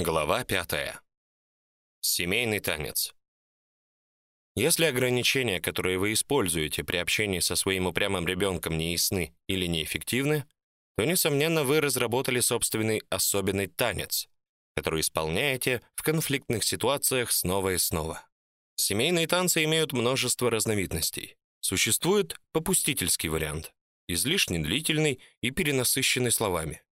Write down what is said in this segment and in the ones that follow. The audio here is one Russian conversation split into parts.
Глава пятая. Семейный танец. Если ограничения, которые вы используете при общении со своим упрямым ребенком, не ясны или неэффективны, то несомненно вы разработали собственный особенный танец, который исполняете в конфликтных ситуациях снова и снова. Семейные танцы имеют множество разновидностей. Существует попустительский вариант, излишне длительный и перенасыщенный словами.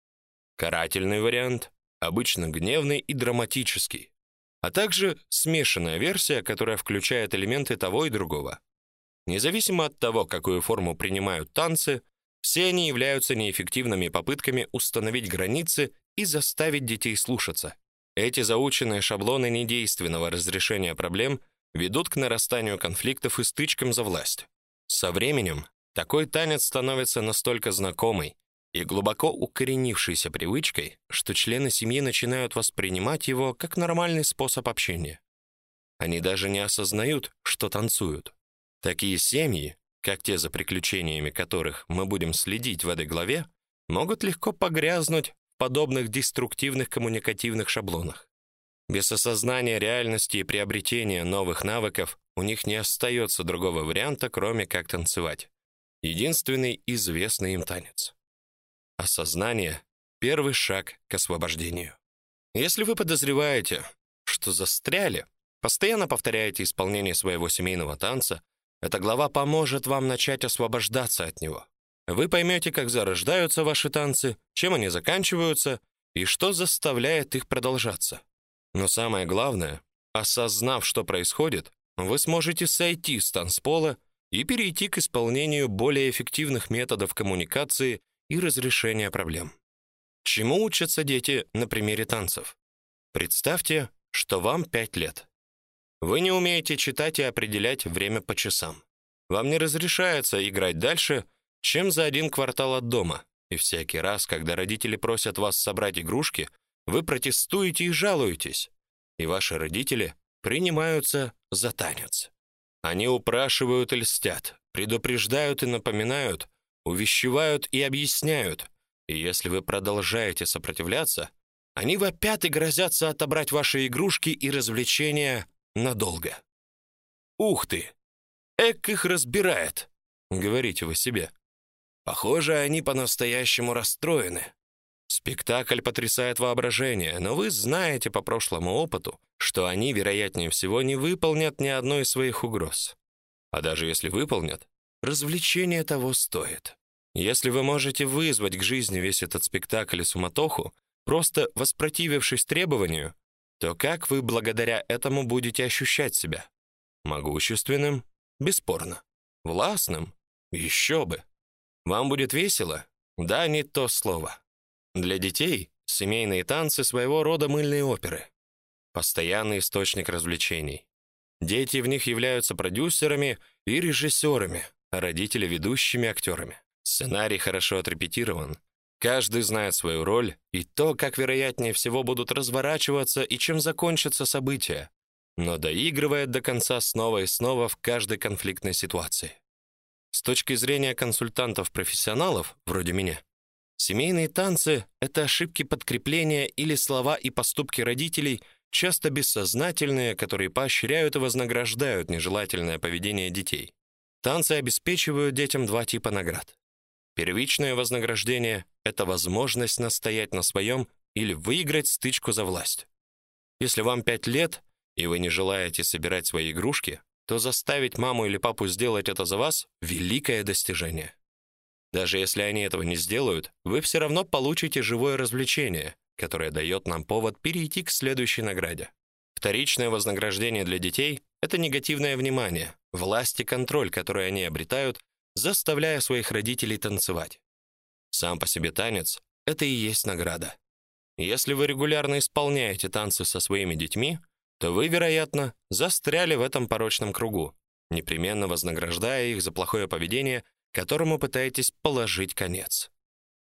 Карательный вариант, обычно гневный и драматический, а также смешанная версия, которая включает элементы того и другого. Независимо от того, какую форму принимают танцы, все они являются неэффективными попытками установить границы и заставить детей слушаться. Эти заученные шаблоны недейственного разрешения проблем ведут к нарастанию конфликтов и стычкам за власть. Со временем такой танец становится настолько знакомый, и глубоко укоренившейся привычкой, что члены семьи начинают воспринимать его как нормальный способ общения. Они даже не осознают, что танцуют. Такие семьи, как те за приключениями которых мы будем следить в этой главе, могут легко погрязнуть в подобных деструктивных коммуникативных шаблонах. Без осознания реальности и приобретения новых навыков у них не остается другого варианта, кроме как танцевать. Единственный известный им танец. Осознание первый шаг к освобождению. Если вы подозреваете, что застряли, постоянно повторяете исполнение своего семейного танца, эта глава поможет вам начать освобождаться от него. Вы поймете, как зарождаются ваши танцы, чем они заканчиваются и что заставляет их продолжаться. Но самое главное, осознав, что происходит, вы сможете сойти с танцпола и перейти к исполнению более эффективных методов коммуникации и разрешения проблем. Чему учатся дети на примере танцев? Представьте, что вам 5 лет. Вы не умеете читать и определять время по часам. Вам не разрешается играть дальше, чем за один квартал от дома. И всякий раз, когда родители просят вас собрать игрушки, вы протестуете и жалуетесь. И ваши родители принимаются за танец. Они упрашивают и льстят, предупреждают и напоминают, увещевают и объясняют. И если вы продолжаете сопротивляться, они вопят и грозятся отобрать ваши игрушки и развлечения надолго. Ух ты. Эк их разбирает, говорите вы себе. Похоже, они по-настоящему расстроены. Спектакль потрясает воображение, но вы знаете по прошлому опыту, что они вероятнее всего не выполнят ни одной из своих угроз. А даже если выполнят, развлечение того стоит. Если вы можете вызвать к жизни весь этот спектакль и суматоху, просто воспротивившись требованию, то как вы благодаря этому будете ощущать себя? Могущественным? Бесспорно. Властным? Еще бы. Вам будет весело? Да, не то слово. Для детей семейные танцы своего рода мыльные оперы. Постоянный источник развлечений. Дети в них являются продюсерами и режиссерами, а родители ведущими актерами. Сценарий хорошо отрепетирован. Каждый знает свою роль и то, как вероятнее всего будут разворачиваться и чем закончатся события, но доигрывает до конца снова и снова в каждой конфликтной ситуации. С точки зрения консультантов-профессионалов, вроде меня, семейные танцы это ошибки подкрепления или слова и поступки родителей, часто бессознательные, которые поощряют и вознаграждают нежелательное поведение детей. Танцы обеспечивают детям два типа наград. Первичное вознаграждение это возможность настоять на своем или выиграть стычку за власть. Если вам 5 лет, и вы не желаете собирать свои игрушки, то заставить маму или папу сделать это за вас великое достижение. Даже если они этого не сделают, вы все равно получите живое развлечение, которое дает нам повод перейти к следующей награде. Вторичное вознаграждение для детей это негативное внимание, власть и контроль, которые они обретают, заставляя своих родителей танцевать. Сам по себе танец это и есть награда. Если вы регулярно исполняете танцы со своими детьми, то вы, вероятно, застряли в этом порочном кругу, непременно вознаграждая их за плохое поведение, которому пытаетесь положить конец.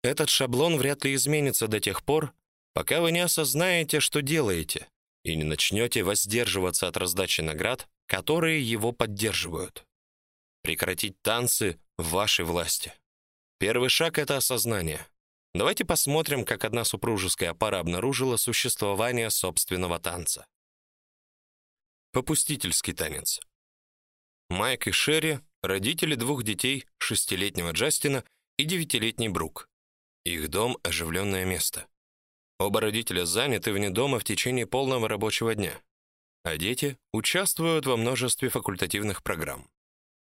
Этот шаблон вряд ли изменится до тех пор, пока вы не осознаете, что делаете, и не начнете воздерживаться от раздачи наград, которые его поддерживают. Прекратить танцы в вашей власти. Первый шаг это осознание. давайте посмотрим, как одна супружеская пара обнаружила существование собственного танца. Попустительский танец. Майк и Шерри родители двух детей, шестилетнего Джастина и девятилетний Брук. Их дом оживленное место. Оба родителя заняты вне дома в течение полного рабочего дня, а дети участвуют во множестве факультативных программ.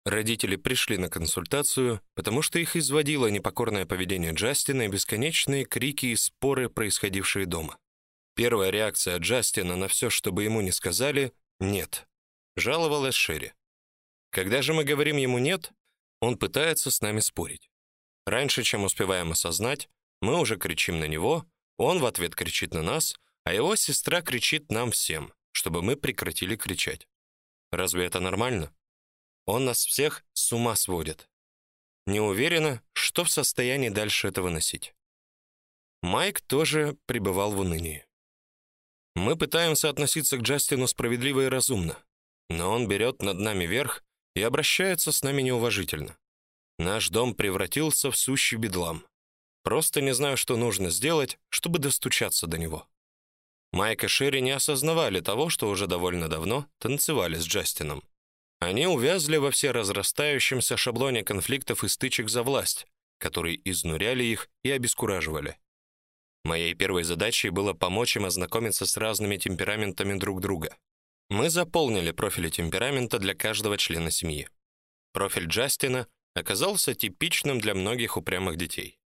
Родители пришли на консультацию, потому что их изводило непокорное поведение Джастина и бесконечные крики и споры, происходившие дома. Первая реакция Джастина на все, что бы ему ни сказали нет. Жаловалась Шерри. Когда же мы говорим ему нет, он пытается с нами спорить. Раньше, чем успеваем осознать, мы уже кричим на него, он в ответ кричит на нас, а его сестра кричит нам всем, чтобы мы прекратили кричать. Разве это нормально? Он нас всех с ума сводит. Не уверена, что в состоянии дальше это выносить. Майк тоже пребывал в унынии. Мы пытаемся относиться к Джастину справедливо и разумно, но он берет над нами верх и обращается с нами неуважительно. Наш дом превратился в сущий бедлам. Просто не знаю, что нужно сделать, чтобы достучаться до него. Майк и Шерри не осознавали того, что уже довольно давно танцевали с Джастином. Они увязли во все разрастающемся шаблоне конфликтов и стычек за власть, которые изнуряли их и обескураживали. Моей первой задачей было помочь им ознакомиться с разными темпераментами друг друга. Мы заполнили профили темперамента для каждого члена семьи. Профиль Джастина оказался типичным для многих упрямых детей.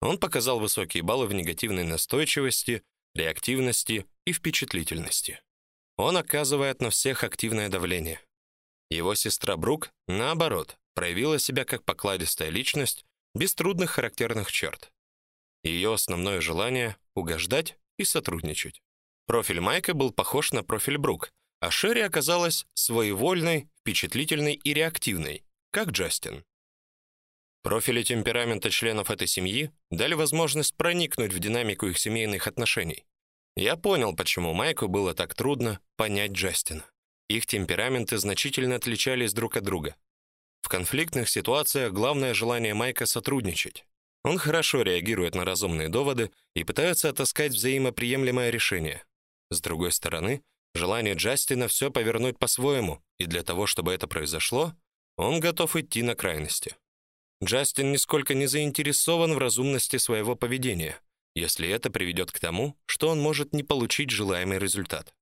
Он показал высокие баллы в негативной настойчивости, реактивности и впечатлительности. Он оказывает на всех активное давление. Его сестра Брук, наоборот, проявила себя как покладистая личность, без трудных характерных черт. Ее основное желание угождать и сотрудничать. Профиль Майка был похож на профиль Брук, а Шерри оказалась своевольной, впечатлительной и реактивной, как Джастин. Профили темперамента членов этой семьи дали возможность проникнуть в динамику их семейных отношений. Я понял, почему Майку было так трудно понять Джастина. Их темпераменты значительно отличались друг от друга. В конфликтных ситуациях главное желание Майка сотрудничать. Он хорошо реагирует на разумные доводы и пытается отыскать взаимоприемлемое решение. С другой стороны, Желание Джастина все повернуть по-своему, и для того, чтобы это произошло, он готов идти на крайности. Джастин нисколько не заинтересован в разумности своего поведения, если это приведет к тому, что он может не получить желаемый результат.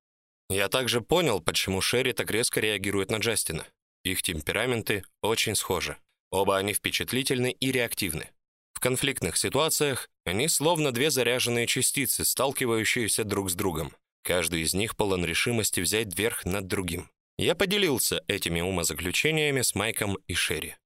Я также понял, почему Шерри так резко реагирует на Джастина. Их темпераменты очень схожи. Оба они впечатлительны и реактивны. В конфликтных ситуациях они словно две заряженные частицы, сталкивающиеся друг с другом. Каждый из них полон решимости взять верх над другим. Я поделился этими умозаключениями с Майком и Шерри.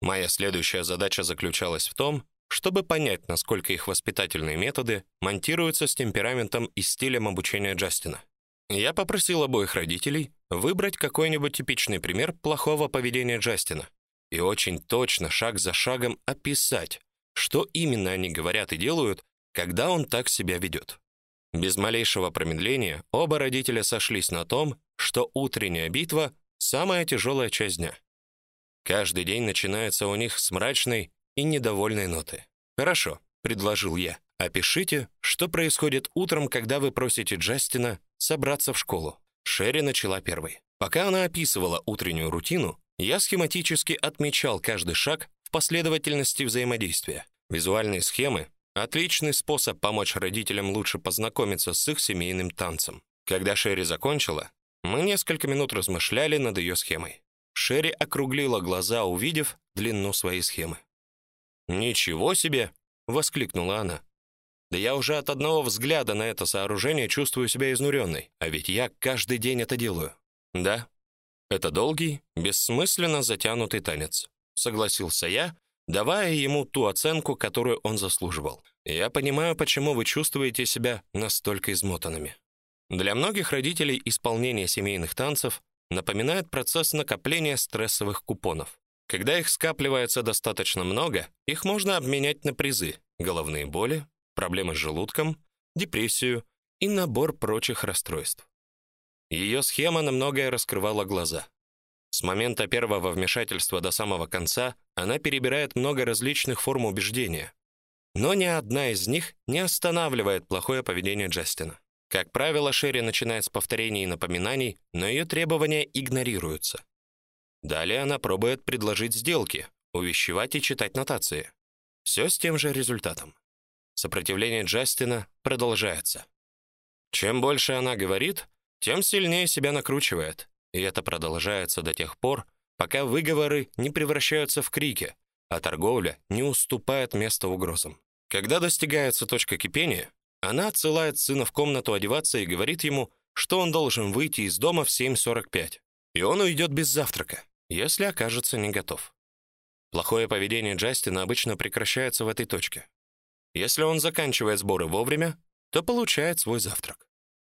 Моя следующая задача заключалась в том, чтобы понять, насколько их воспитательные методы монтируются с темпераментом и стилем обучения Джастина. Я попросил обоих родителей выбрать какой-нибудь типичный пример плохого поведения Джастина и очень точно, шаг за шагом описать, что именно они говорят и делают, когда он так себя ведет. Без малейшего промедления оба родителя сошлись на том, что утренняя битва самая тяжелая часть дня. Каждый день начинается у них с мрачной и недовольной ноты. Хорошо, предложил я. Опишите, что происходит утром, когда вы просите Джастина собраться в школу. Шерри начала первой. Пока она описывала утреннюю рутину, я схематически отмечал каждый шаг в последовательности взаимодействия. Визуальные схемы Отличный способ помочь родителям лучше познакомиться с их семейным танцем. Когда Шерри закончила, мы несколько минут размышляли над ее схемой. Шерри округлила глаза, увидев длину своей схемы. "Ничего себе", воскликнула она. "Да я уже от одного взгляда на это сооружение чувствую себя изнуренной, а ведь я каждый день это делаю". "Да. Это долгий, бессмысленно затянутый танец", согласился я, давая ему ту оценку, которую он заслуживал. Я понимаю, почему вы чувствуете себя настолько измотанными. Для многих родителей исполнение семейных танцев напоминает процесс накопления стрессовых купонов. Когда их скапливается достаточно много, их можно обменять на призы: головные боли, проблемы с желудком, депрессию и набор прочих расстройств. Ее схема на многое раскрывала глаза. С момента первого вмешательства до самого конца она перебирает много различных форм убеждения. но ни одна из них не останавливает плохое поведение Джастина. Как правило, Шерри начинает с повторений и напоминаний, но ее требования игнорируются. Далее она пробует предложить сделки, увещевать и читать нотации. Все с тем же результатом. Сопротивление Джастина продолжается. Чем больше она говорит, тем сильнее себя накручивает, и это продолжается до тех пор, пока выговоры не превращаются в крики, а торговля не уступает место угрозам. Когда достигается точка кипения, она отсылает сына в комнату одеваться и говорит ему, что он должен выйти из дома в 7:45, и он уйдет без завтрака, если окажется не готов. Плохое поведение Джастина обычно прекращается в этой точке. Если он заканчивает сборы вовремя, то получает свой завтрак.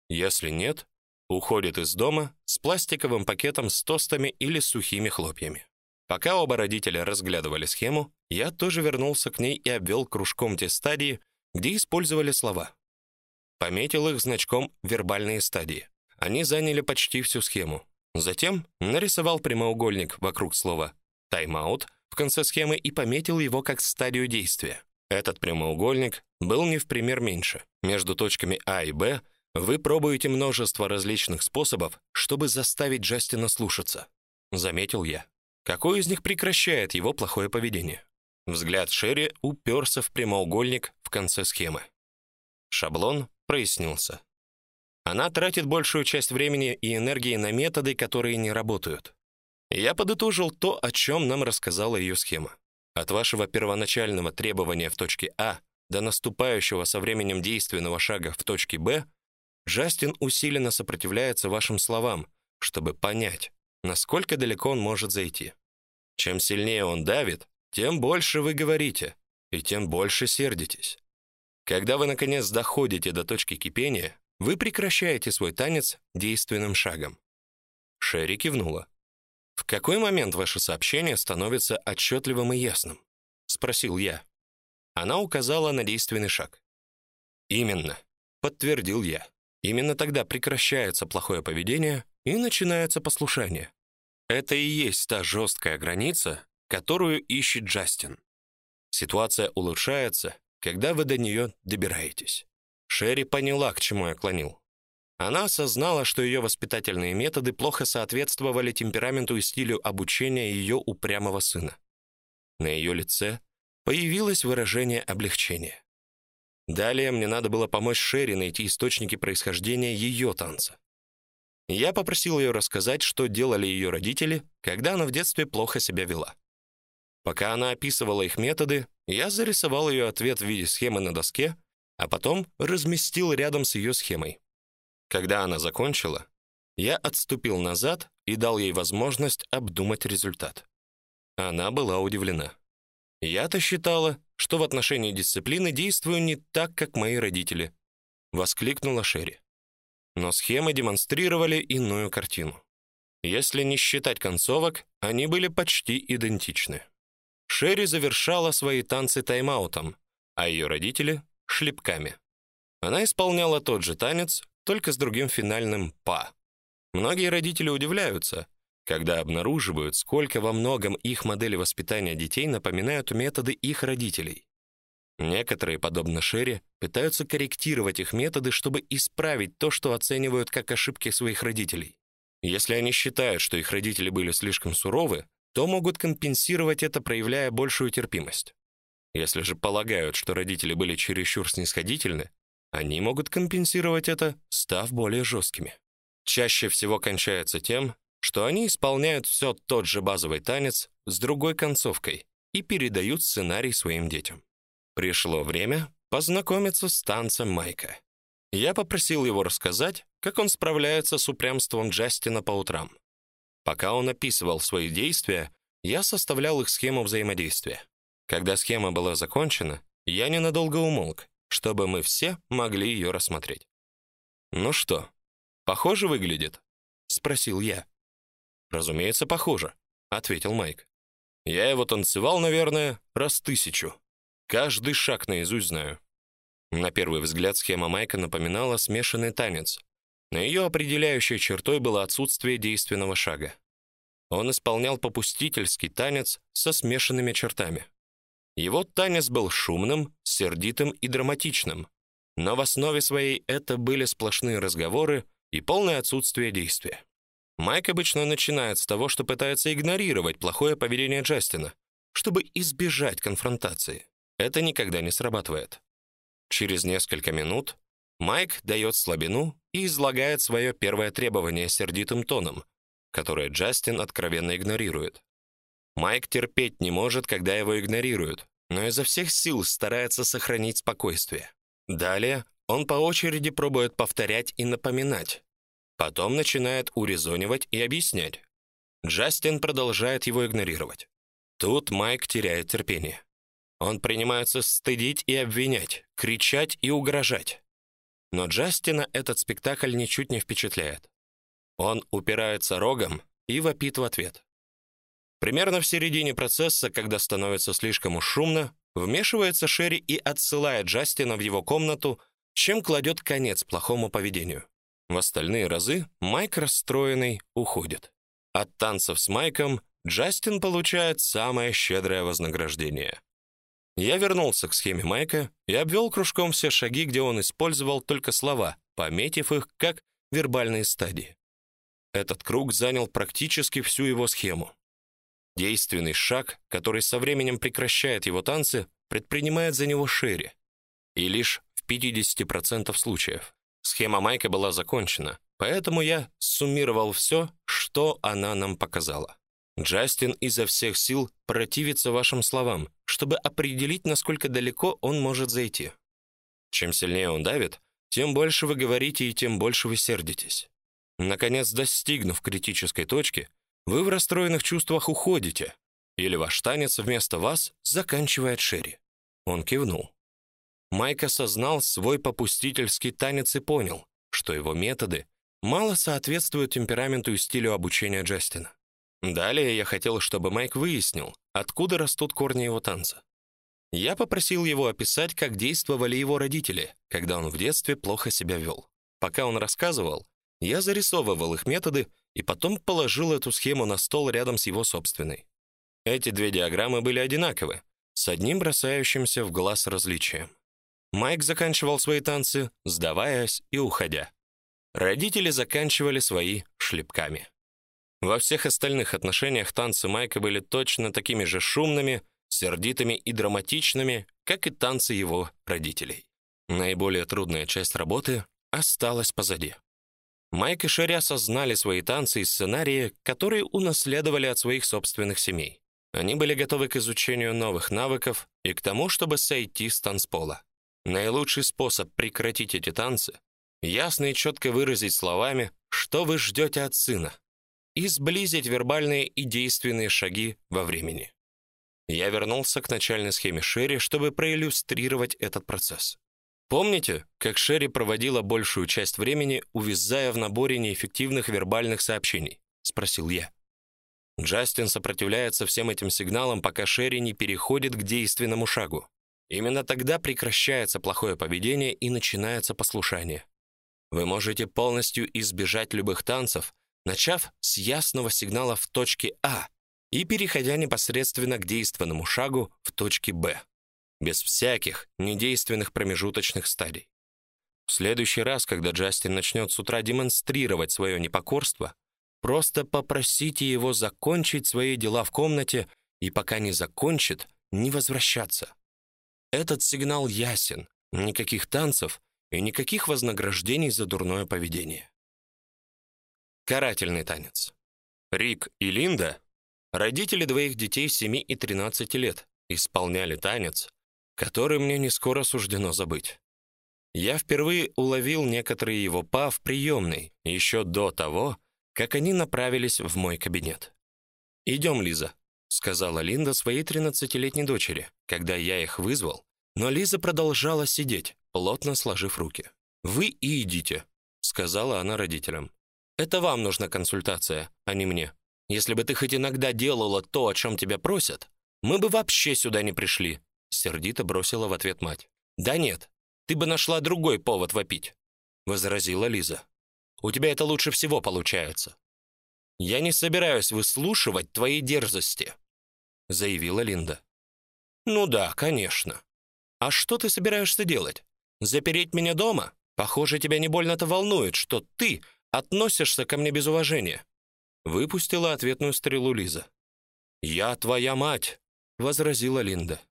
Если нет, уходит из дома с пластиковым пакетом с тостами или сухими хлопьями. Пока оба родителя разглядывали схему, я тоже вернулся к ней и обвел кружком те стадии, где использовали слова. Пометил их значком вербальные стадии. Они заняли почти всю схему. Затем нарисовал прямоугольник вокруг слова тайм-аут в конце схемы и пометил его как стадию действия. Этот прямоугольник был не в пример меньше. Между точками А и Б вы пробуете множество различных способов, чтобы заставить Джастина слушаться, заметил я. Какой из них прекращает его плохое поведение? Взгляд Шерри уперся в прямоугольник в конце схемы. Шаблон прояснился. Она тратит большую часть времени и энергии на методы, которые не работают. Я подытожил то, о чем нам рассказала ее схема. От вашего первоначального требования в точке А до наступающего со временем действенного шага в точке Б Джастин усиленно сопротивляется вашим словам, чтобы понять, насколько далеко он может зайти. Чем сильнее он давит, тем больше вы говорите, и тем больше сердитесь. Когда вы наконец доходите до точки кипения, вы прекращаете свой танец действенным шагом. Шерри кивнула. В какой момент ваше сообщение становится отчетливым и ясным? спросил я. Она указала на действенный шаг. Именно, подтвердил я. Именно тогда прекращается плохое поведение и начинается послушание. Это и есть та жесткая граница, которую ищет Джастин. Ситуация улучшается, когда вы до нее добираетесь. Шерри поняла, к чему я клонил. Она осознала, что ее воспитательные методы плохо соответствовали темпераменту и стилю обучения ее упрямого сына. На ее лице появилось выражение облегчения. Далее мне надо было помочь Шерри найти источники происхождения ее танца. Я попросил ее рассказать, что делали ее родители, когда она в детстве плохо себя вела. Пока она описывала их методы, я зарисовал ее ответ в виде схемы на доске, а потом разместил рядом с ее схемой. Когда она закончила, я отступил назад и дал ей возможность обдумать результат. Она была удивлена. Я-то считала, что в отношении дисциплины действую не так, как мои родители, воскликнула Шерри. Но схемы демонстрировали иную картину. Если не считать концовок, они были почти идентичны. Шерри завершала свои танцы тайм-аутом, а ее родители шлепками. Она исполняла тот же танец, только с другим финальным па. Многие родители удивляются, когда обнаруживают, сколько во многом их модели воспитания детей напоминают методы их родителей. Некоторые, подобно Шерри, пытаются корректировать их методы, чтобы исправить то, что оценивают как ошибки своих родителей. Если они считают, что их родители были слишком суровы, то могут компенсировать это, проявляя большую терпимость. Если же полагают, что родители были чересчур снисходительны, они могут компенсировать это, став более жесткими. Чаще всего кончается тем, что они исполняют все тот же базовый танец с другой концовкой и передают сценарий своим детям. Пришло время познакомиться с танцем Майка. Я попросил его рассказать, как он справляется с упрямством Джастина по утрам. Пока он описывал свои действия, я составлял их схему взаимодействия. Когда схема была закончена, я ненадолго умолк, чтобы мы все могли ее рассмотреть. Ну что, похоже выглядит, спросил я. Разумеется, похоже, ответил Майк. Я его танцевал, наверное, раз тысячу. Каждый шаг наизусть знаю. На первый взгляд схема Майка напоминала смешанный танец, но ее определяющей чертой было отсутствие действенного шага. Он исполнял попустительский танец со смешанными чертами. Его танец был шумным, сердитым и драматичным, но в основе своей это были сплошные разговоры и полное отсутствие действия. Майк обычно начинает с того, что пытается игнорировать плохое поведение Джастина, чтобы избежать конфронтации. Это никогда не срабатывает. Через несколько минут Майк дает слабину и излагает свое первое требование сердитым тоном, которое Джастин откровенно игнорирует. Майк терпеть не может, когда его игнорируют, но изо всех сил старается сохранить спокойствие. Далее он по очереди пробует повторять и напоминать. Потом начинает урезонивать и объяснять. Джастин продолжает его игнорировать. Тут Майк теряет терпение. Он принимается стыдить и обвинять, кричать и угрожать. Но Джастина этот спектакль ничуть не впечатляет. Он упирается рогом и вопит в ответ. Примерно в середине процесса, когда становится слишком уж шумно, вмешивается Шерри и отсылает Джастина в его комнату, чем кладет конец плохому поведению. В остальные разы Майк расстроенный уходит. От танцев с Майком Джастин получает самое щедрое вознаграждение. Я вернулся к схеме Майка и обвел кружком все шаги, где он использовал только слова, пометив их как вербальные стадии. Этот круг занял практически всю его схему. Действенный шаг, который со временем прекращает его танцы, предпринимает за него Шерри. И лишь в 50% случаев. Схема Майка была закончена, поэтому я суммировал все, что она нам показала. Джастин изо всех сил противится вашим словам, чтобы определить, насколько далеко он может зайти. Чем сильнее он давит, тем больше вы говорите и тем больше вы сердитесь. Наконец, достигнув критической точки, вы в расстроенных чувствах уходите, или ваш танец вместо вас заканчивает Шерри. Он кивнул. Майк осознал свой попустительский танец и понял, что его методы мало соответствуют темпераменту и стилю обучения Джастина. Далее я хотел, чтобы Майк выяснил, откуда растут корни его танца. Я попросил его описать, как действовали его родители, когда он в детстве плохо себя вел. Пока он рассказывал, я зарисовывал их методы и потом положил эту схему на стол рядом с его собственной. Эти две диаграммы были одинаковы, с одним бросающимся в глаз различием. Майк заканчивал свои танцы, сдаваясь и уходя. Родители заканчивали свои шлепками. Во всех остальных отношениях танцы Майка были точно такими же шумными, сердитыми и драматичными, как и танцы его родителей. Наиболее трудная часть работы осталась позади. Майк и Шерри осознали свои танцы и сценарии, которые унаследовали от своих собственных семей. Они были готовы к изучению новых навыков и к тому, чтобы сойти с танцпола. Наилучший способ прекратить эти танцы ясно и четко выразить словами, что вы ждете от сына, и сблизить вербальные и действенные шаги во времени. Я вернулся к начальной схеме Шерри, чтобы проиллюстрировать этот процесс. Помните, как Шерри проводила большую часть времени, увязая в наборе неэффективных вербальных сообщений, спросил я. Джастин сопротивляется всем этим сигналам, пока Шерри не переходит к действенному шагу. Именно тогда прекращается плохое поведение и начинается послушание. Вы можете полностью избежать любых танцев, начав с ясного сигнала в точке А и переходя непосредственно к действенному шагу в точке Б без всяких недейственных промежуточных стадий. В следующий раз, когда Джастин начнет с утра демонстрировать свое непокорство, просто попросите его закончить свои дела в комнате и пока не закончит, не возвращаться. Этот сигнал ясен. Никаких танцев и никаких вознаграждений за дурное поведение. Карательный танец. Рик и Линда, родители двоих детей 7 и 13 лет, исполняли танец, который мне не скоро суждено забыть. Я впервые уловил некоторые его па в приемной, еще до того, как они направились в мой кабинет. «Идем, Лиза», — сказала Линда своей тринадцатилетней дочери, когда я их вызвал, но Лиза продолжала сидеть, плотно сложив руки. «Вы и идите», — сказала она родителям. «Это вам нужна консультация, а не мне. Если бы ты хоть иногда делала то, о чем тебя просят, мы бы вообще сюда не пришли сердито бросила в ответ мать. Да нет, ты бы нашла другой повод вопить, возразила Лиза. У тебя это лучше всего получается. Я не собираюсь выслушивать твои дерзости, заявила Линда. Ну да, конечно. А что ты собираешься делать? Запереть меня дома? Похоже, тебя не больно-то волнует, что ты относишься ко мне без уважения. Выпустила ответную стрелу Лиза. Я твоя мать, возразила Линда.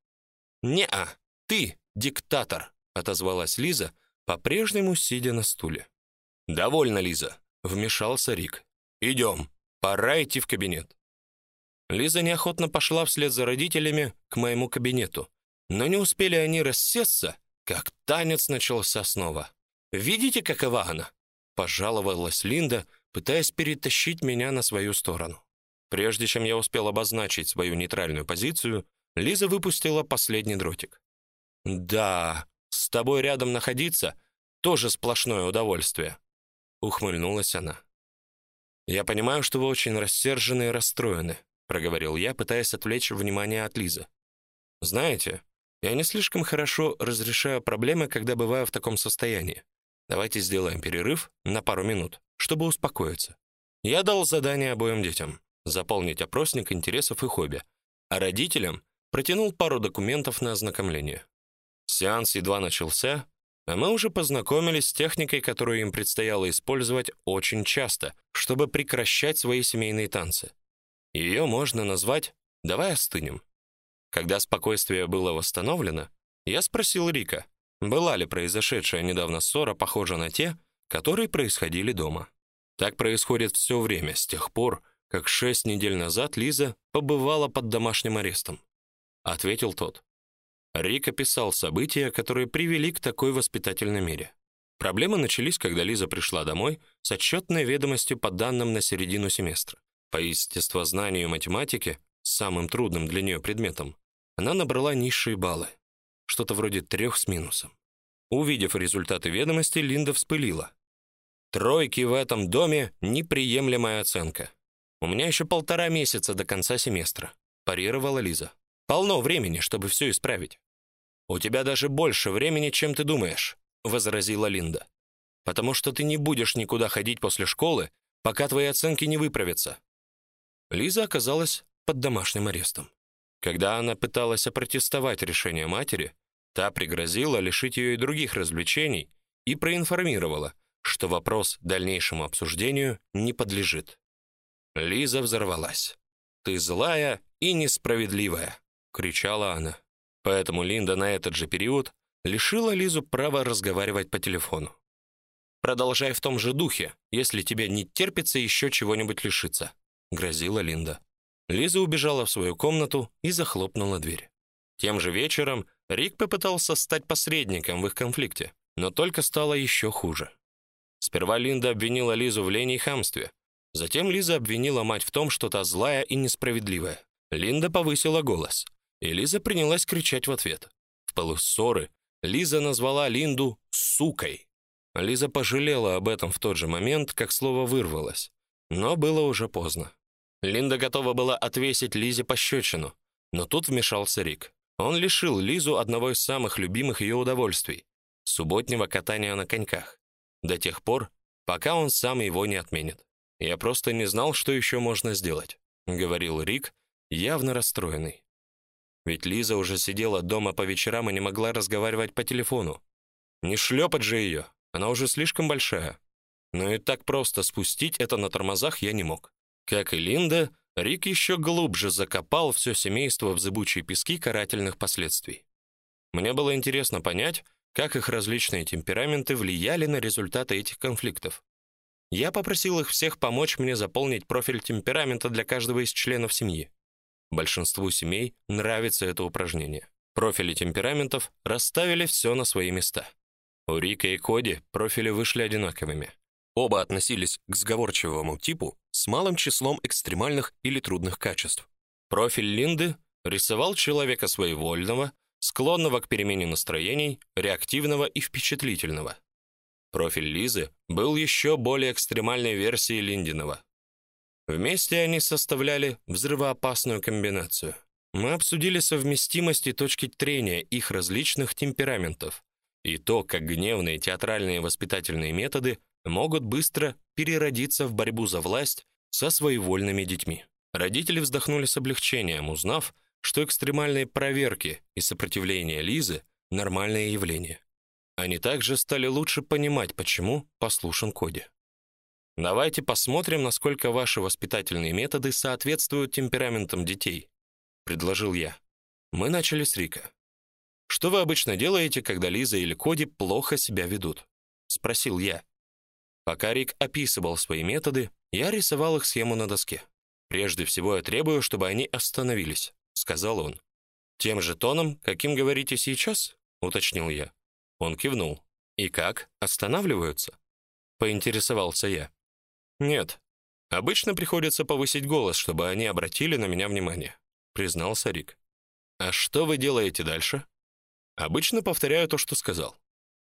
Не-а, ты диктатор, отозвалась Лиза, по-прежнему сидя на стуле. Довольно, Лиза, вмешался Рик. Идем, пора идти в кабинет. Лиза неохотно пошла вслед за родителями к моему кабинету, но не успели они рассесться, как танец начался снова. Видите, какова она? Пожаловалась Линда, пытаясь перетащить меня на свою сторону. Прежде чем я успел обозначить свою нейтральную позицию, Лиза выпустила последний дротик. Да, с тобой рядом находиться тоже сплошное удовольствие, ухмыльнулась она. Я понимаю, что вы очень рассержены и расстроены, проговорил я, пытаясь отвлечь внимание от Лизы. Знаете, я не слишком хорошо разрешаю проблемы, когда бываю в таком состоянии. Давайте сделаем перерыв на пару минут, чтобы успокоиться. Я дал задание обоим детям заполнить опросник интересов и хобби, а родителям протянул пару документов на ознакомление. Сеанс едва начался, а мы уже познакомились с техникой, которую им предстояло использовать очень часто, чтобы прекращать свои семейные танцы. Ее можно назвать «давай остынем». Когда спокойствие было восстановлено, я спросил Рика, была ли произошедшая недавно ссора похожа на те, которые происходили дома. Так происходит все время с тех пор, как шесть недель назад Лиза побывала под домашним арестом, ответил тот. Рик описал события, которые привели к такой воспитательной мере. Проблемы начались, когда Лиза пришла домой с отчетной ведомостью по данным на середину семестра. По естествознанию и математике, самым трудным для нее предметом, она набрала низшие баллы, что-то вроде трех с минусом. Увидев результаты ведомости, Линда вспылила. Тройки в этом доме неприемлемая оценка. У меня еще полтора месяца до конца семестра, парировала Лиза. Полно времени, чтобы все исправить. У тебя даже больше времени, чем ты думаешь, возразила Линда. Потому что ты не будешь никуда ходить после школы, пока твои оценки не выправятся. Лиза оказалась под домашним арестом. Когда она пыталась опротестовать решение матери, та пригрозила лишить ее и других развлечений и проинформировала, что вопрос дальнейшему обсуждению не подлежит. Лиза взорвалась. Ты злая и несправедливая, кричала она. Поэтому Линда на этот же период лишила Лизу права разговаривать по телефону. Продолжай в том же духе, если тебе не терпится еще чего-нибудь лишиться, грозила Линда. Лиза убежала в свою комнату и захлопнула дверь. Тем же вечером Рик попытался стать посредником в их конфликте, но только стало еще хуже. Сперва Линда обвинила Лизу в лени и хамстве. Затем Лиза обвинила мать в том, что та злая и несправедливая. Линда повысила голос, и Лиза принялась кричать в ответ. В пылу ссоры Лиза назвала Линду сукой. Лиза пожалела об этом в тот же момент, как слово вырвалось, но было уже поздно. Линда готова была отвесить Лизе пощечину, но тут вмешался Рик. Он лишил Лизу одного из самых любимых ее удовольствий субботнего катания на коньках, до тех пор, пока он сам его не отменит. Я просто не знал, что еще можно сделать, говорил Рик, явно расстроенный. Ведь Лиза уже сидела дома по вечерам и не могла разговаривать по телефону. Не шлепать же ее, она уже слишком большая. Но и так просто спустить это на тормозах я не мог. Как и Линда, Рик еще глубже закопал все семейство в зыбучие пески карательных последствий. Мне было интересно понять, как их различные темпераменты влияли на результаты этих конфликтов. Я попросил их всех помочь мне заполнить профиль темперамента для каждого из членов семьи. Большинству семей нравится это упражнение. Профили темпераментов расставили все на свои места. У Рика и Коди профили вышли одинаковыми. Оба относились к сговорчивому типу с малым числом экстремальных или трудных качеств. Профиль Линды рисовал человека своевольного, склонного к перемене настроений, реактивного и впечатлительного. Профиль Лизы был еще более экстремальной версией Линдиного. Вместе они составляли взрывоопасную комбинацию. Мы обсудили совместимость и точки трения их различных темпераментов и то, как гневные театральные воспитательные методы могут быстро переродиться в борьбу за власть со своевольными детьми. Родители вздохнули с облегчением, узнав, что экстремальные проверки и сопротивление Лизы нормальное явление. Они также стали лучше понимать, почему послушен Коди. Давайте посмотрим, насколько ваши воспитательные методы соответствуют темпераментам детей, предложил я. Мы начали с Рика. Что вы обычно делаете, когда Лиза или Коди плохо себя ведут? спросил я. Пока Рик описывал свои методы, я рисовал их схему на доске. Прежде всего я требую, чтобы они остановились, сказал он. Тем же тоном, каким говорите сейчас? уточнил я. Он кивнул. И как? Останавливаются? поинтересовался я. Нет. Обычно приходится повысить голос, чтобы они обратили на меня внимание, признался Рик. А что вы делаете дальше? Обычно повторяю то, что сказал.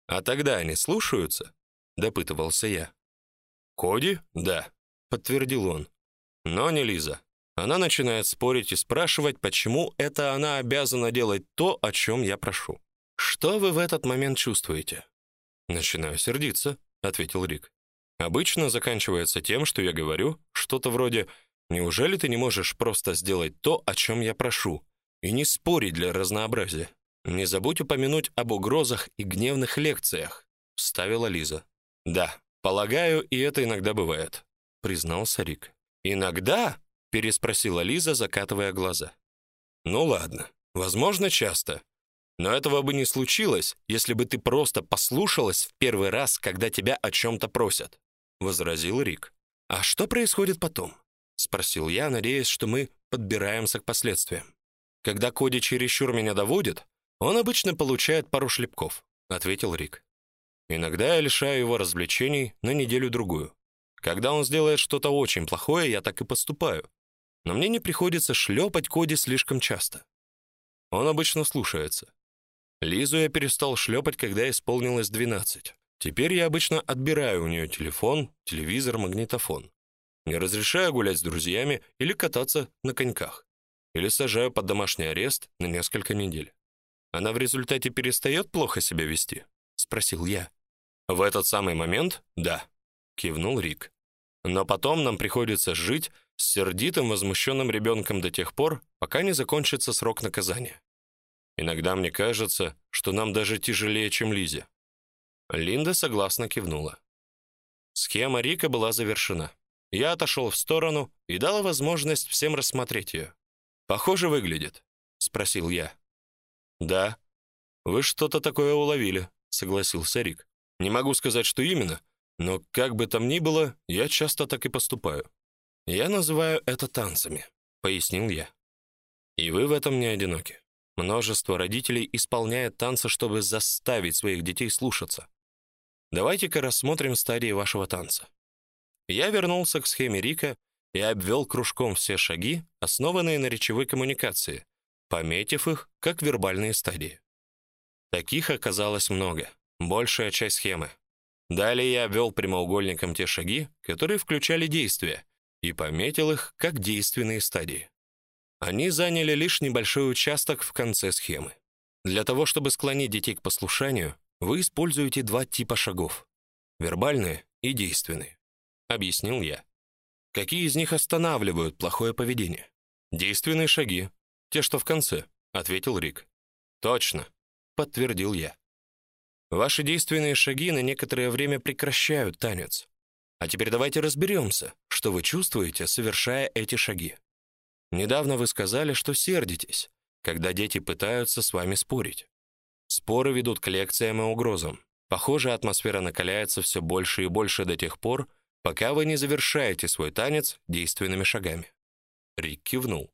А тогда они слушаются? Допытывался я. Коди? Да, подтвердил он. Но не Лиза. Она начинает спорить и спрашивать, почему это она обязана делать то, о чем я прошу. Что вы в этот момент чувствуете? Начинаю сердиться, ответил Рик. Обычно заканчивается тем, что я говорю что-то вроде: "Неужели ты не можешь просто сделать то, о чем я прошу, и не спорить для разнообразия?" Не забудь упомянуть об угрозах и гневных лекциях, вставила Лиза. Да, полагаю, и это иногда бывает, признался Рик. Иногда? переспросила Лиза, закатывая глаза. Ну ладно, возможно, часто. Но этого бы не случилось, если бы ты просто послушалась в первый раз, когда тебя о чем то просят, возразил Рик. А что происходит потом? спросил я, надеясь, что мы подбираемся к последствиям. Когда Коди чересчур меня доводит, он обычно получает пару шлепков, ответил Рик. Иногда я лишаю его развлечений на неделю-другую. Когда он сделает что-то очень плохое, я так и поступаю. Но мне не приходится шлепать Коди слишком часто. Он обычно слушается. Лизу я перестал шлепать, когда исполнилось 12. Теперь я обычно отбираю у нее телефон, телевизор, магнитофон. Не разрешаю гулять с друзьями или кататься на коньках. Или сажаю под домашний арест на несколько недель. Она в результате перестает плохо себя вести, спросил я. В этот самый момент? Да, кивнул Рик. Но потом нам приходится жить с сердитым, возмущенным ребенком до тех пор, пока не закончится срок наказания. Иногда мне кажется, что нам даже тяжелее, чем Лизе. Линда согласно кивнула. Схема Рика была завершена. Я отошел в сторону и дал возможность всем рассмотреть ее. Похоже выглядит, спросил я. Да. Вы что-то такое уловили, согласился Рик. Не могу сказать, что именно, но как бы там ни было, я часто так и поступаю. Я называю это танцами, пояснил я. И вы в этом не одиноки. Множество родителей исполняют танцы, чтобы заставить своих детей слушаться. Давайте-ка рассмотрим стадии вашего танца. Я вернулся к схеме Рика и обвел кружком все шаги, основанные на речевой коммуникации, пометив их как вербальные стадии. Таких оказалось много, большая часть схемы. Далее я обвел прямоугольником те шаги, которые включали действия, и пометил их как действенные стадии. Они заняли лишь небольшой участок в конце схемы. Для того, чтобы склонить детей к послушанию, вы используете два типа шагов: вербальные и действенные, объяснил я. Какие из них останавливают плохое поведение? Действенные шаги, те, что в конце, ответил Рик. Точно, подтвердил я. Ваши действенные шаги на некоторое время прекращают танец. А теперь давайте разберемся, что вы чувствуете, совершая эти шаги. Недавно вы сказали, что сердитесь, когда дети пытаются с вами спорить. Споры ведут к лекциям и угрозам. Похоже, атмосфера накаляется все больше и больше до тех пор, пока вы не завершаете свой танец действенными шагами. Рик кивнул.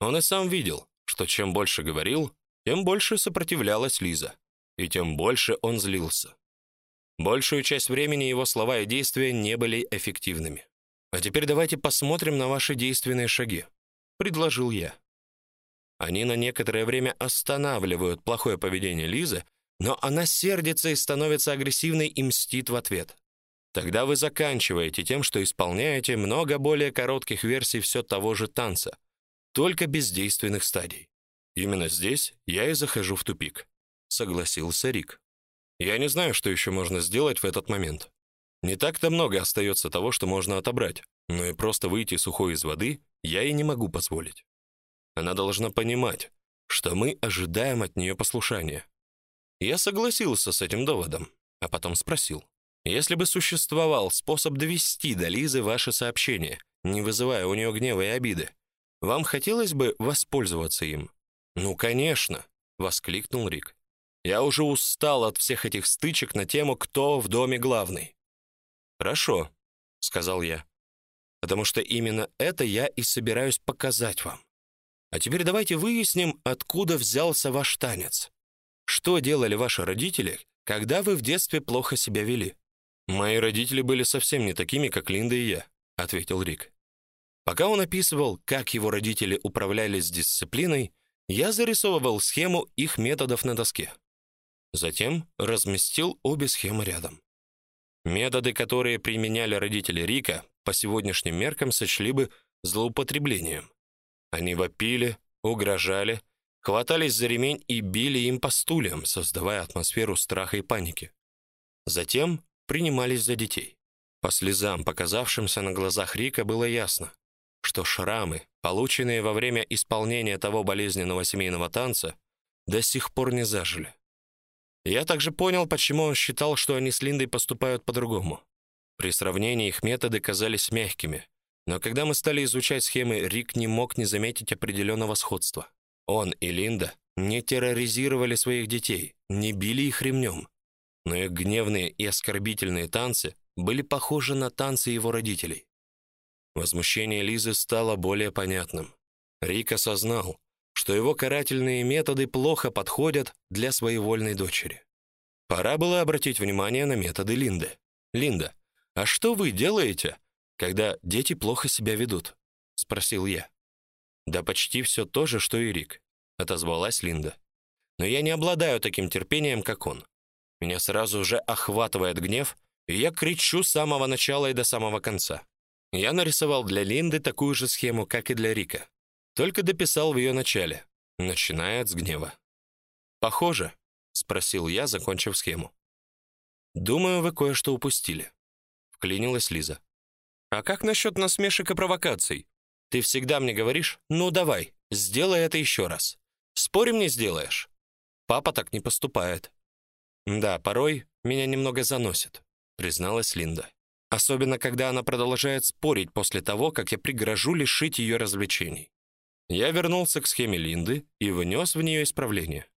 Он и сам видел, что чем больше говорил, тем больше сопротивлялась Лиза, и тем больше он злился. Большую часть времени его слова и действия не были эффективными. А теперь давайте посмотрим на ваши действенные шаги, предложил я. Они на некоторое время останавливают плохое поведение Лизы, но она сердится и становится агрессивной и мстит в ответ. Тогда вы заканчиваете тем, что исполняете много более коротких версий все того же танца, только без действенных стадий. Именно здесь я и захожу в тупик, согласился Рик. Я не знаю, что еще можно сделать в этот момент. Не так-то много остается того, что можно отобрать, но и просто выйти сухой из воды я и не могу позволить. Она должна понимать, что мы ожидаем от нее послушания. Я согласился с этим доводом, а потом спросил: если бы существовал способ довести до Лизы ваше сообщение, не вызывая у нее гнева и обиды, вам хотелось бы воспользоваться им? Ну, конечно, воскликнул Рик. Я уже устал от всех этих стычек на тему, кто в доме главный. Хорошо, сказал я. Потому что именно это я и собираюсь показать вам. А теперь давайте выясним, откуда взялся ваш танец. Что делали ваши родители, когда вы в детстве плохо себя вели? Мои родители были совсем не такими, как Линда и я, ответил Рик. Пока он описывал, как его родители управлялись дисциплиной, я зарисовывал схему их методов на доске. Затем разместил обе схемы рядом. Методы, которые применяли родители Рика, по сегодняшним меркам сочли бы злоупотреблением. Они вопили, угрожали, хватались за ремень и били им по стульям, создавая атмосферу страха и паники. Затем принимались за детей. По слезам, показавшимся на глазах Рика, было ясно, что шрамы, полученные во время исполнения того болезненного семейного танца, до сих пор не зажили. Я также понял, почему он считал, что они с Линдой поступают по-другому. При сравнении их методы казались мягкими, но когда мы стали изучать схемы, Рик не мог не заметить определенного сходства. Он и Линда не терроризировали своих детей, не били их ремнем, но их гневные и оскорбительные танцы были похожи на танцы его родителей. Возмущение Лизы стало более понятным. Рик осознал, что его карательные методы плохо подходят для своевольной дочери. Пора было обратить внимание на методы Линды. Линда, а что вы делаете, когда дети плохо себя ведут? спросил я. Да почти все то же, что и Рик, отозвалась Линда. Но я не обладаю таким терпением, как он. Меня сразу же охватывает гнев, и я кричу с самого начала и до самого конца. Я нарисовал для Линды такую же схему, как и для Рика, только дописал в ее начале, начиная с гнева. Похоже, спросил я, закончив схему. Думаю, вы кое-что упустили, вклинилась Лиза. А как насчет насмешек и провокаций? Ты всегда мне говоришь: "Ну давай, сделай это еще раз". Спорим, не сделаешь. Папа так не поступает. Да, порой меня немного заносит, призналась Линда. Особенно когда она продолжает спорить после того, как я пригрожу лишить ее развлечений. Я вернулся к схеме Линды и внес в нее исправление.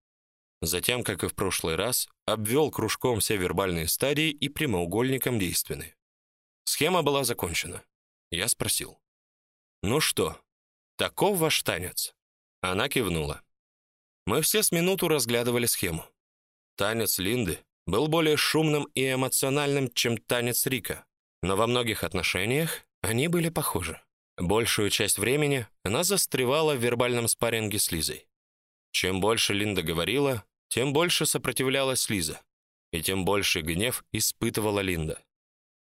Затем, как и в прошлый раз, обвел кружком все вербальные стадии и прямоугольником действенные. Схема была закончена. Я спросил: "Ну что, таков ваш танец?" Она кивнула. Мы все с минуту разглядывали схему. Танец Линды был более шумным и эмоциональным, чем танец Рика, но во многих отношениях они были похожи. Большую часть времени она застревала в вербальном спарринге с Лизой. Чем больше Линда говорила, тем больше сопротивлялась Лиза, и тем больше гнев испытывала Линда.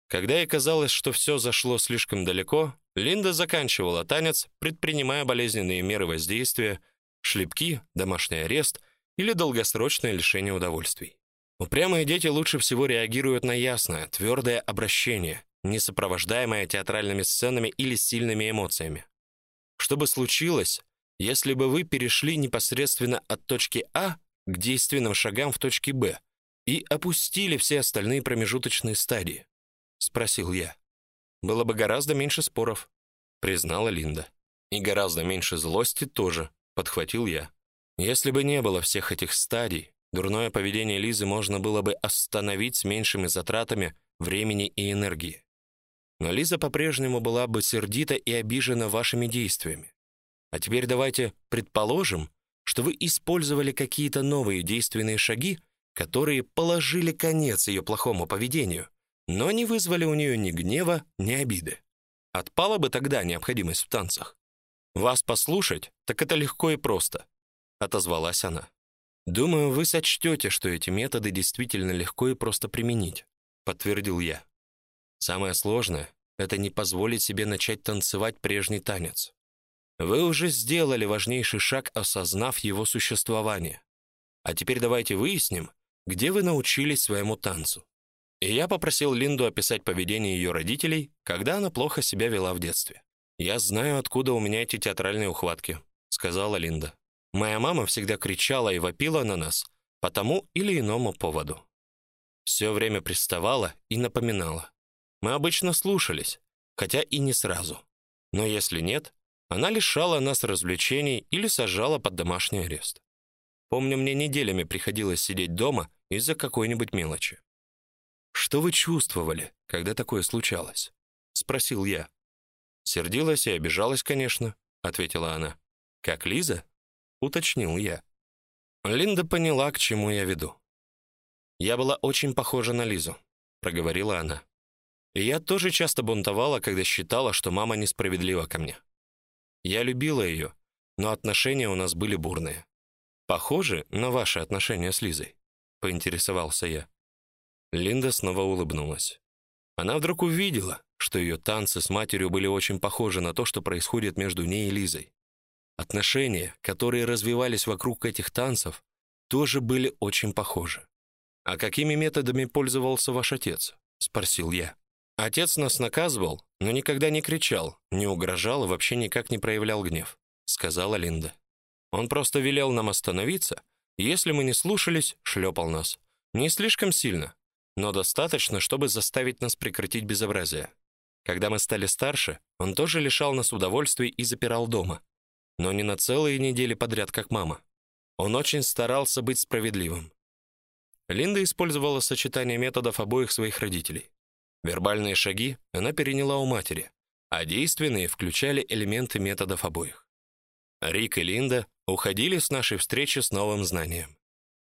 Когда ей казалось, что все зашло слишком далеко, Линда заканчивала танец, предпринимая болезненные меры воздействия, шлепки, домашний арест или долгосрочное лишение удовольствий. Упрямые дети лучше всего реагируют на ясное, твердое обращение, не сопровождаемое театральными сценами или сильными эмоциями. Что бы случилось, если бы вы перешли непосредственно от точки А к действенным шагам в точке Б и опустили все остальные промежуточные стадии? спросил я. Было бы гораздо меньше споров, признала Линда. И гораздо меньше злости тоже, подхватил я. Если бы не было всех этих стадий, дурное поведение Лизы можно было бы остановить с меньшими затратами времени и энергии. Но Лиза по-прежнему была бы сердита и обижена вашими действиями. А теперь давайте предположим, что вы использовали какие-то новые действенные шаги, которые положили конец ее плохому поведению, но не вызвали у нее ни гнева, ни обиды. Отпала бы тогда необходимость в танцах. Вас послушать, так это легко и просто, отозвалась она. Думаю, вы сочтете, что эти методы действительно легко и просто применить, подтвердил я. Самое сложное это не позволить себе начать танцевать прежний танец. Вы уже сделали важнейший шаг, осознав его существование. А теперь давайте выясним, где вы научились своему танцу. И я попросил Линду описать поведение ее родителей, когда она плохо себя вела в детстве. Я знаю, откуда у меня эти театральные ухватки, сказала Линда. Моя мама всегда кричала и вопила на нас по тому или иному поводу. Все время приставала и напоминала. Мы обычно слушались, хотя и не сразу. Но если нет, она лишала нас развлечений или сажала под домашний арест. Помню, мне неделями приходилось сидеть дома из-за какой-нибудь мелочи. Что вы чувствовали, когда такое случалось? спросил я. Сердилась и обижалась, конечно, ответила она. Как Лиза? уточнил я. Линда поняла, к чему я веду. Я была очень похожа на Лизу, проговорила она. Я тоже часто бунтовала, когда считала, что мама несправедлива ко мне. Я любила ее, но отношения у нас были бурные. Похожи на ваши отношения с Лизой, поинтересовался я. Линда снова улыбнулась. Она вдруг увидела, что ее танцы с матерью были очень похожи на то, что происходит между ней и Лизой. Отношения, которые развивались вокруг этих танцев, тоже были очень похожи. А какими методами пользовался ваш отец? спросил я. Отец нас наказывал, но никогда не кричал, не угрожал и вообще никак не проявлял гнев, сказала Линда. Он просто велел нам остановиться, и если мы не слушались, шлепал нас. Не слишком сильно, но достаточно, чтобы заставить нас прекратить безобразие. Когда мы стали старше, он тоже лишал нас удовольствий и запирал дома, но не на целые недели подряд, как мама. Он очень старался быть справедливым. Линда использовала сочетание методов обоих своих родителей. Вербальные шаги она переняла у матери, а действенные включали элементы методов обоих. Рик и Линда уходили с нашей встречи с новым знанием.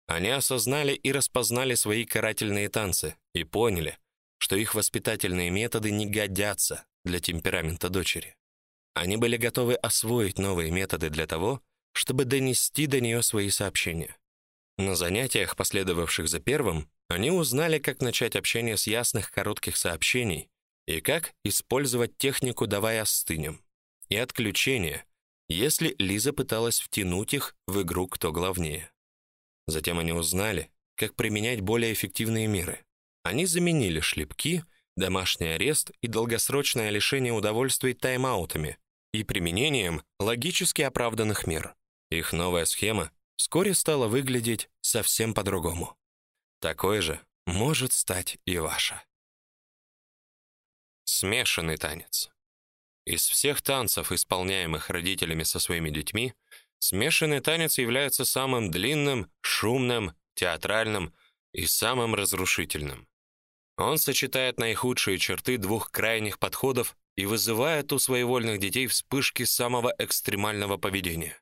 Они осознали и распознали свои карательные танцы и поняли, что их воспитательные методы не годятся для темперамента дочери. Они были готовы освоить новые методы для того, чтобы донести до нее свои сообщения. На занятиях, последовавших за первым, они узнали, как начать общение с ясных коротких сообщений и как использовать технику «давай остынем» и отключение, если Лиза пыталась втянуть их в игру «Кто главнее». Затем они узнали, как применять более эффективные меры. Они заменили шлепки, домашний арест и долгосрочное лишение удовольствий тайм-аутами, и применением логически оправданных мер. Их новая схема вскоре стала выглядеть совсем по-другому. Такой же может стать и ваша. Смешанный танец. Из всех танцев, исполняемых родителями со своими детьми, смешанный танец является самым длинным, шумным, театральным и самым разрушительным. Он сочетает наихудшие черты двух крайних подходов и вызывает у своевольных детей вспышки самого экстремального поведения.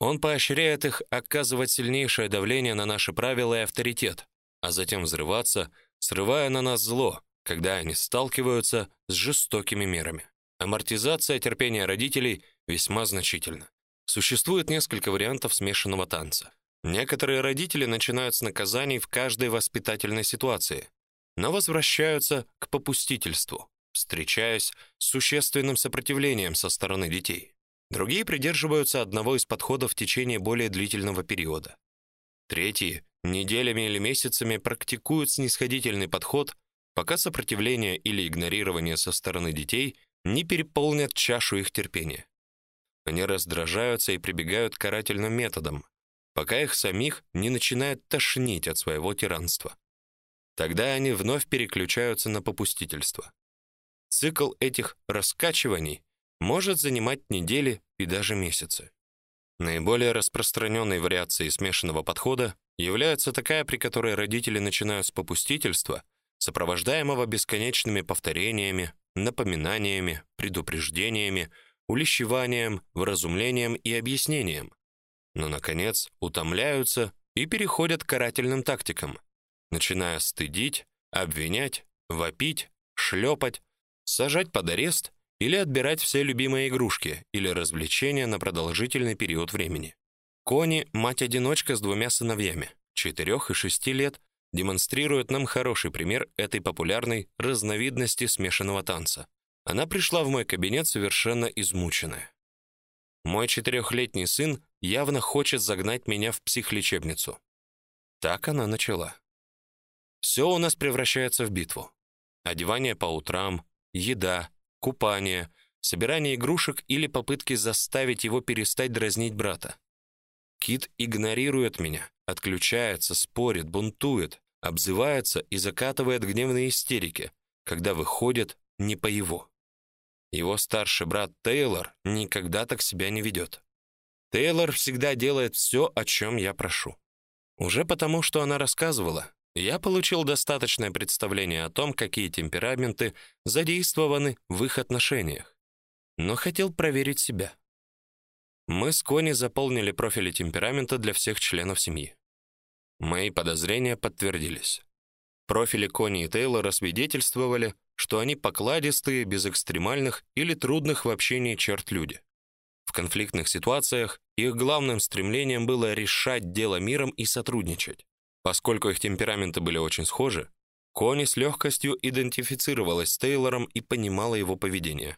Он поощряет их оказывать сильнейшее давление на наши правила и авторитет, а затем взрываться, срывая на нас зло, когда они сталкиваются с жестокими мерами. Амортизация терпения родителей весьма значительна. Существует несколько вариантов смешанного танца. Некоторые родители начинают с наказаний в каждой воспитательной ситуации, но возвращаются к попустительству, встречаясь с существенным сопротивлением со стороны детей. Другие придерживаются одного из подходов в течение более длительного периода. Третьи неделями или месяцами практикуют снисходительный подход, пока сопротивление или игнорирование со стороны детей не переполнят чашу их терпения. Они раздражаются и прибегают к карательным методам, пока их самих не начинает тошнить от своего тиранства. Тогда они вновь переключаются на попустительство. Цикл этих раскачиваний может занимать недели и даже месяцы. Наиболее распространенной вариацией смешанного подхода является такая, при которой родители начинают с попустительства, сопровождаемого бесконечными повторениями, напоминаниями, предупреждениями, улещеванием, вразумлением и объяснением. Но наконец утомляются и переходят к карательным тактикам, начиная стыдить, обвинять, вопить, шлепать, сажать под арест или отбирать все любимые игрушки или развлечения на продолжительный период времени. Кони, мать-одиночка с двумя сыновьями, 4 и 6 лет, демонстрирует нам хороший пример этой популярной разновидности смешанного танца. Она пришла в мой кабинет совершенно измученная. Мой четырехлетний сын явно хочет загнать меня в психлечебницу. Так она начала. Все у нас превращается в битву. Одевание по утрам, еда, купание, собирание игрушек или попытки заставить его перестать дразнить брата. Кит игнорирует меня, отключается, спорит, бунтует, обзывается и закатывает гневные истерики, когда выходит не по его. Его старший брат Тейлор никогда так себя не ведет. Тейлор всегда делает все, о чем я прошу. Уже потому, что она рассказывала, я получил достаточное представление о том, какие темпераменты задействованы в их отношениях, но хотел проверить себя. Мы с Кони заполнили профили темперамента для всех членов семьи. Мои подозрения подтвердились. Профили Кони и Тейлора свидетельствовали, что они покладистые, без экстремальных или трудных в общении черт люди. В конфликтных ситуациях их главным стремлением было решать дело миром и сотрудничать. Поскольку их темпераменты были очень схожи, Кони с легкостью идентифицировалась с Тейлором и понимала его поведение.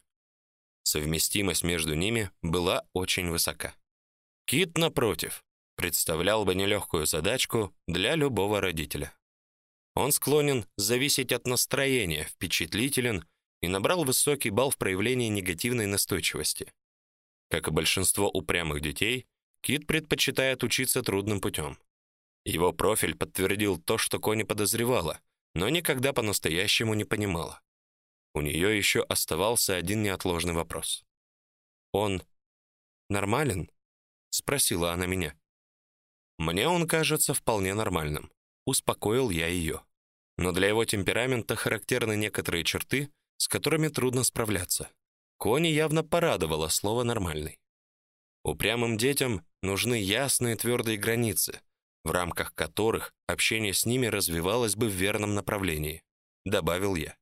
Совместимость между ними была очень высока. Кит напротив представлял бы нелегкую задачку для любого родителя. Он склонен зависеть от настроения, впечатлителен и набрал высокий балл в проявлении негативной настойчивости. Как и большинство упрямых детей, Кит предпочитает учиться трудным путем. Его профиль подтвердил то, что Кони подозревала, но никогда по-настоящему не понимала. У нее еще оставался один неотложный вопрос. Он нормален? спросила она меня. Мне он кажется вполне нормальным, успокоил я ее. Но для его темперамента характерны некоторые черты, с которыми трудно справляться. Кони явно порадовало слово нормальный. Упрямым детям нужны ясные твердые границы, в рамках которых общение с ними развивалось бы в верном направлении, добавил я.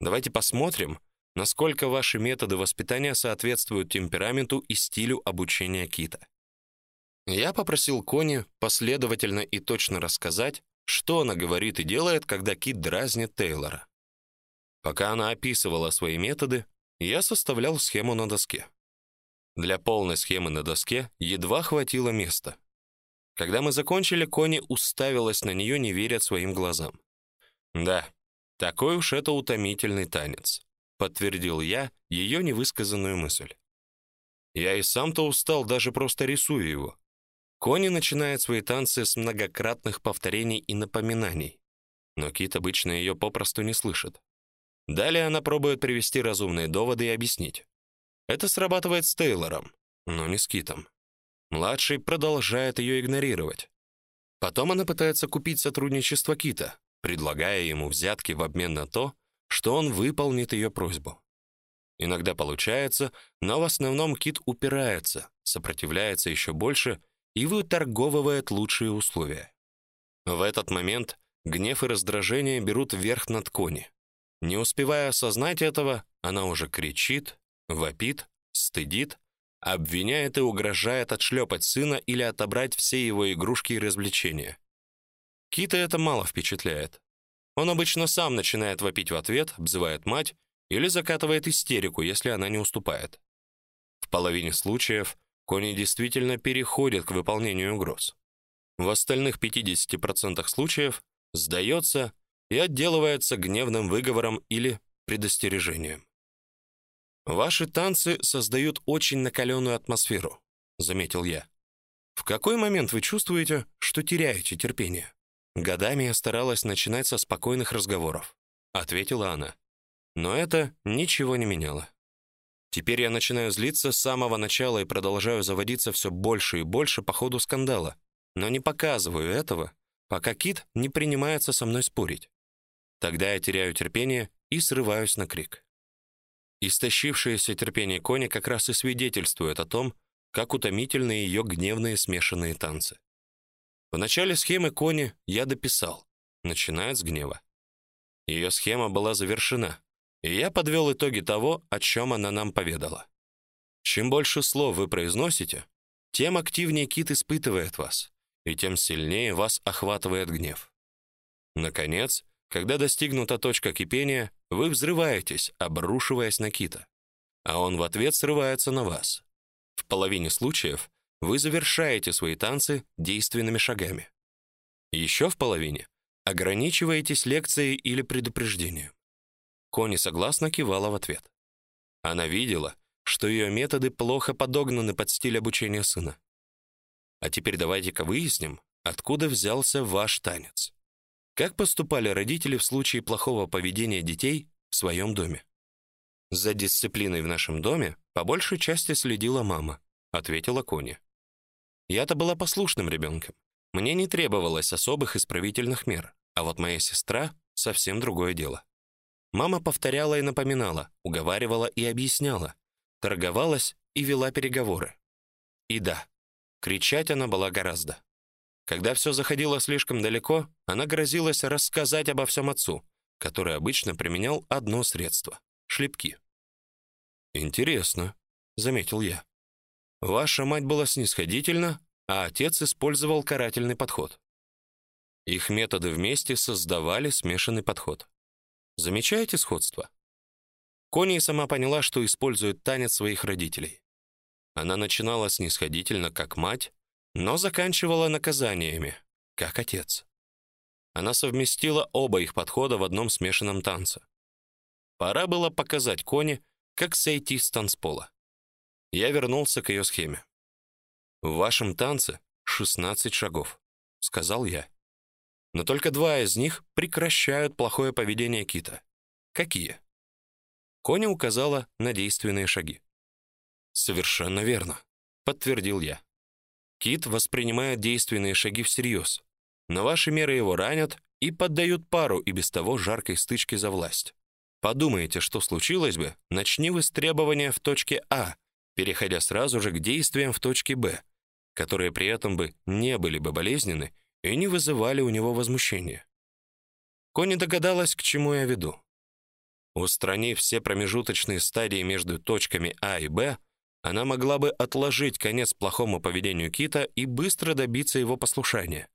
Давайте посмотрим, насколько ваши методы воспитания соответствуют темпераменту и стилю обучения Кита. Я попросил Кони последовательно и точно рассказать, что она говорит и делает, когда Кит дразнит Тейлора. Пока она описывала свои методы, я составлял схему на доске. Для полной схемы на доске едва хватило места. Когда мы закончили, Кони уставилась на нее, не веря своим глазам. Да, такой уж это утомительный танец, подтвердил я ее невысказанную мысль. Я и сам-то устал, даже просто рисуя его. Кони начинает свои танцы с многократных повторений и напоминаний, но Кит обычно ее попросту не слышит. Далее она пробует привести разумные доводы и объяснить. Это срабатывает с Тейлором, но не с Китом. Младший продолжает ее игнорировать. Потом она пытается купить сотрудничество Кита, предлагая ему взятки в обмен на то, что он выполнит ее просьбу. Иногда получается, но в основном Кит упирается, сопротивляется еще больше и выторговывает лучшие условия. В этот момент гнев и раздражение берут верх над Кони. Не успевая осознать этого, она уже кричит, вопит, стыдит, обвиняет и угрожает отшлепать сына или отобрать все его игрушки и развлечения. Кита это мало впечатляет. Он обычно сам начинает вопить в ответ, обзывает мать или закатывает истерику, если она не уступает. В половине случаев Кони действительно переходит к выполнению угроз. В остальных 50% случаев сдается и отделывается гневным выговором или предостережением. Ваши танцы создают очень накаленную атмосферу, заметил я. В какой момент вы чувствуете, что теряете терпение? Годами я старалась начинать со спокойных разговоров, ответила она. Но это ничего не меняло. Теперь я начинаю злиться с самого начала и продолжаю заводиться все больше и больше по ходу скандала, но не показываю этого, пока Кит не принимается со мной спорить. Тогда я теряю терпение и срываюсь на крик. Истощившееся терпение Кони как раз и свидетельствует о том, как утомительны ее гневные смешанные танцы. В начале схемы Кони я дописал, начиная с гнева. Ее схема была завершена, и я подвел итоги того, о чем она нам поведала. Чем больше слов вы произносите, тем активнее кит испытывает вас, и тем сильнее вас охватывает гнев. Наконец, когда достигнута точка кипения, вы взрываетесь, обрушиваясь на кита, а он в ответ срывается на вас. В половине случаев вы завершаете свои танцы действенными шагами. Еще в половине ограничиваетесь лекцией или предупреждением. Кони согласно кивала в ответ. Она видела, что ее методы плохо подогнаны под стиль обучения сына. А теперь давайте-ка выясним, откуда взялся ваш танец. Как поступали родители в случае плохого поведения детей в своем доме? За дисциплиной в нашем доме по большей части следила мама, ответила Кони. Я-то была послушным ребенком. Мне не требовалось особых исправительных мер, а вот моя сестра совсем другое дело. Мама повторяла и напоминала, уговаривала и объясняла, торговалась и вела переговоры. И да, кричать она была гораздо. Когда все заходило слишком далеко, она грозилась рассказать обо всем отцу, который обычно применял одно средство шлепки. Интересно, заметил я. Ваша мать была снисходительна, а отец использовал карательный подход. Их методы вместе создавали смешанный подход. Замечаете сходство? Кони сама поняла, что использует танец своих родителей. Она начинала снисходительно, как мать, но заканчивала наказаниями, как отец. Она совместила оба их подхода в одном смешанном танце. Пора было показать Кони, как сойти с танцпола. Я вернулся к ее схеме. В вашем танце 16 шагов, сказал я но только два из них прекращают плохое поведение кита. Какие? Коня указала на действенные шаги. Совершенно верно, подтвердил я. Кит воспринимает действенные шаги всерьез, но ваши меры его ранят и поддают пару и без того жаркой стычке за власть. Подумайте, что случилось бы, начни вы с требования в точке А, переходя сразу же к действиям в точке Б, которые при этом бы не были бы болезненны и не вызывали у него возмущения. Кони догадалась, к чему я веду. Устранив все промежуточные стадии между точками А и Б, она могла бы отложить конец плохому поведению кита и быстро добиться его послушания,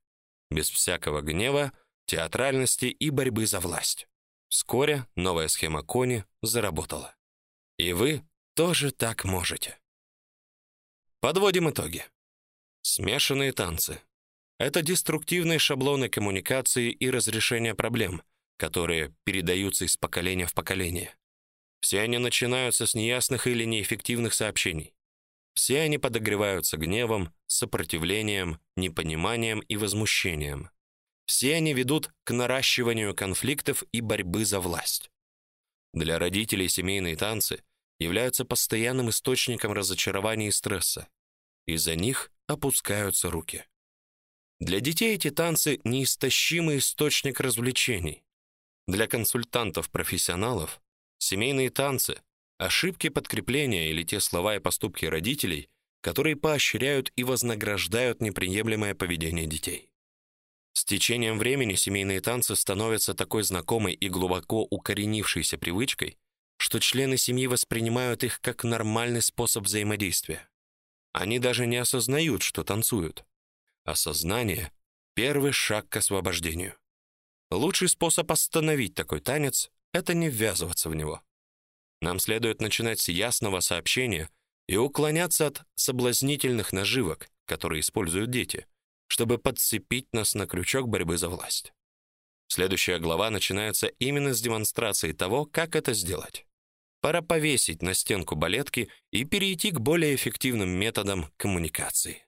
без всякого гнева, театральности и борьбы за власть. Вскоре новая схема Кони заработала. И вы тоже так можете. Подводим итоги. Смешанные танцы это деструктивные шаблоны коммуникации и разрешения проблем, которые передаются из поколения в поколение. Все они начинаются с неясных или неэффективных сообщений. Все они подогреваются гневом, сопротивлением, непониманием и возмущением. Все они ведут к наращиванию конфликтов и борьбы за власть. Для родителей семейные танцы являются постоянным источником разочарования и стресса. Из-за них опускаются руки. Для детей эти танцы неистощимый источник развлечений. Для консультантов-профессионалов семейные танцы ошибки подкрепления или те слова и поступки родителей, которые поощряют и вознаграждают неприемлемое поведение детей. С течением времени семейные танцы становятся такой знакомой и глубоко укоренившейся привычкой, что члены семьи воспринимают их как нормальный способ взаимодействия. Они даже не осознают, что танцуют. Осознание — первый шаг к освобождению. Лучший способ остановить такой танец — это не ввязываться в него. Нам следует начинать с ясного сообщения и уклоняться от соблазнительных наживок, которые используют дети, чтобы подцепить нас на крючок борьбы за власть. Следующая глава начинается именно с демонстрации того, как это сделать. Пора повесить на стенку балетки и перейти к более эффективным методам коммуникации.